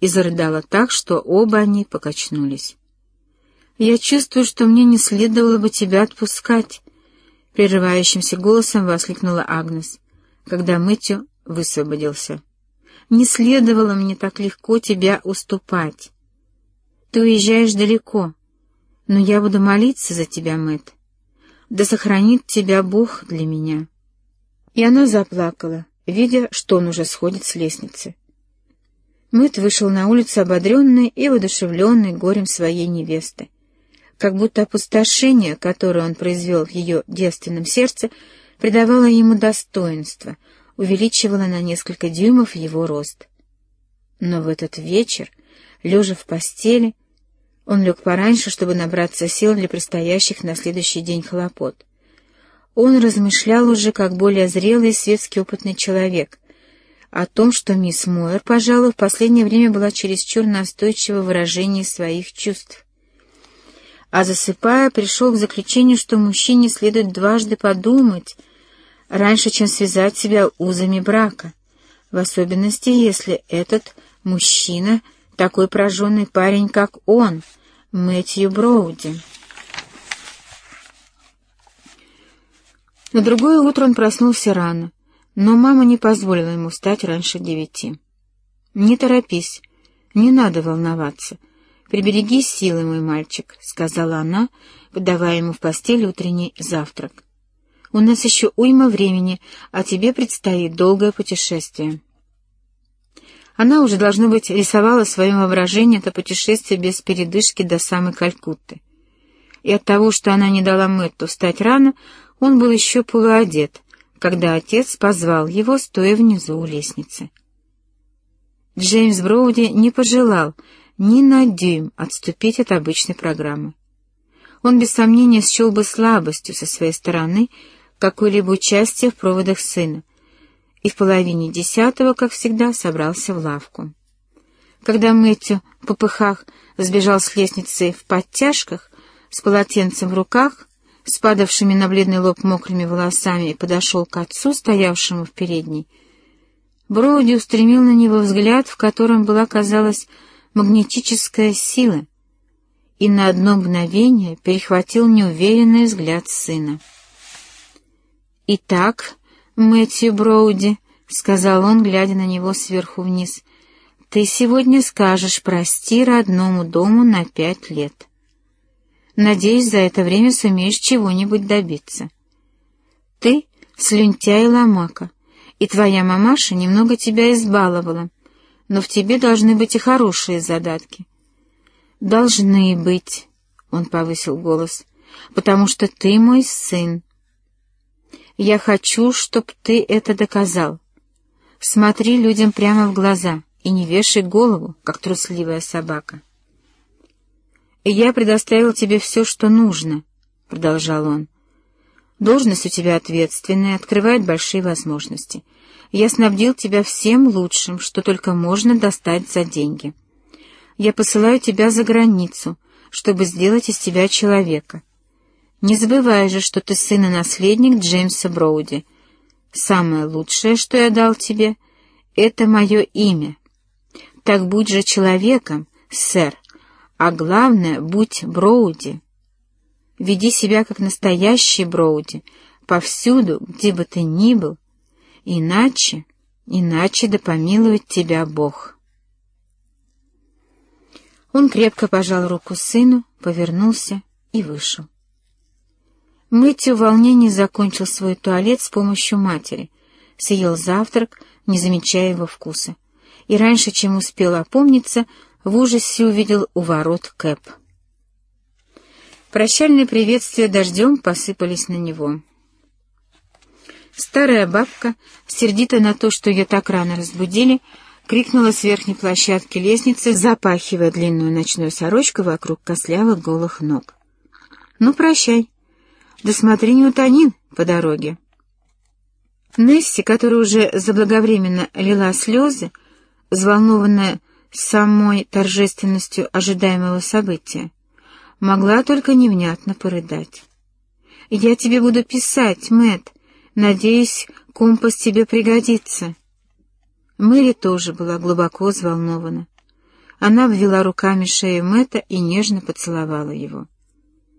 и зарыдала так, что оба они покачнулись. «Я чувствую, что мне не следовало бы тебя отпускать», — прерывающимся голосом воскликнула Агнес, когда Мэтью высвободился. «Не следовало мне так легко тебя уступать. Ты уезжаешь далеко, но я буду молиться за тебя, Мэт. Да сохранит тебя Бог для меня». И она заплакала, видя, что он уже сходит с лестницы. Мэт вышел на улицу ободренный и воодушевленный горем своей невесты. Как будто опустошение, которое он произвел в ее девственном сердце, придавало ему достоинство, увеличивало на несколько дюймов его рост. Но в этот вечер, лежа в постели, он лег пораньше, чтобы набраться сил для предстоящих на следующий день хлопот. Он размышлял уже как более зрелый светский опытный человек — о том, что мисс Мойер, пожалуй, в последнее время была чересчур настойчива в выражении своих чувств. А засыпая, пришел к заключению, что мужчине следует дважды подумать, раньше, чем связать себя узами брака, в особенности, если этот мужчина такой прожженный парень, как он, Мэтью Броуди. На другое утро он проснулся рано но мама не позволила ему встать раньше девяти. «Не торопись, не надо волноваться. Прибереги силы, мой мальчик», — сказала она, подавая ему в постель утренний завтрак. «У нас еще уйма времени, а тебе предстоит долгое путешествие». Она уже, должно быть, рисовала в своем воображении это путешествие без передышки до самой Калькутты. И от того, что она не дала Мэтту встать рано, он был еще полуодет — когда отец позвал его, стоя внизу у лестницы. Джеймс Броуди не пожелал ни на дюйм отступить от обычной программы. Он без сомнения счел бы слабостью со своей стороны какое-либо участие в проводах сына, и в половине десятого, как всегда, собрался в лавку. Когда Мэтью в попыхах сбежал с лестницы в подтяжках, с полотенцем в руках, с падавшими на бледный лоб мокрыми волосами и подошел к отцу, стоявшему в передней, Броуди устремил на него взгляд, в котором была, казалось, магнетическая сила, и на одно мгновение перехватил неуверенный взгляд сына. «Итак, Мэтью Броуди», — сказал он, глядя на него сверху вниз, — «ты сегодня скажешь прости родному дому на пять лет». Надеюсь, за это время сумеешь чего-нибудь добиться. Ты — слюнтяй ломака, и твоя мамаша немного тебя избаловала, но в тебе должны быть и хорошие задатки. Должны быть, — он повысил голос, — потому что ты мой сын. Я хочу, чтоб ты это доказал. Смотри людям прямо в глаза и не вешай голову, как трусливая собака. «Я предоставил тебе все, что нужно», — продолжал он. «Должность у тебя ответственная, открывает большие возможности. Я снабдил тебя всем лучшим, что только можно достать за деньги. Я посылаю тебя за границу, чтобы сделать из тебя человека. Не забывай же, что ты сын и наследник Джеймса Броуди. Самое лучшее, что я дал тебе, — это мое имя. Так будь же человеком, сэр, а главное, будь Броуди. Веди себя как настоящий Броуди, повсюду, где бы ты ни был, иначе, иначе да помилует тебя Бог. Он крепко пожал руку сыну, повернулся и вышел. Мэтью в закончил свой туалет с помощью матери, съел завтрак, не замечая его вкуса, и раньше, чем успел опомниться, в ужасе увидел у ворот Кэп. Прощальные приветствия дождем посыпались на него. Старая бабка, сердито на то, что ее так рано разбудили, крикнула с верхней площадки лестницы, запахивая длинную ночную сорочку вокруг кослявых голых ног. «Ну, прощай. Да смотри, не утонин по дороге». Несси, которая уже заблаговременно лила слезы, взволнованная самой торжественностью ожидаемого события, могла только невнятно порыдать. «Я тебе буду писать, Мэт. Надеюсь, компас тебе пригодится». Мэри тоже была глубоко взволнована. Она обвела руками шею Мэтта и нежно поцеловала его.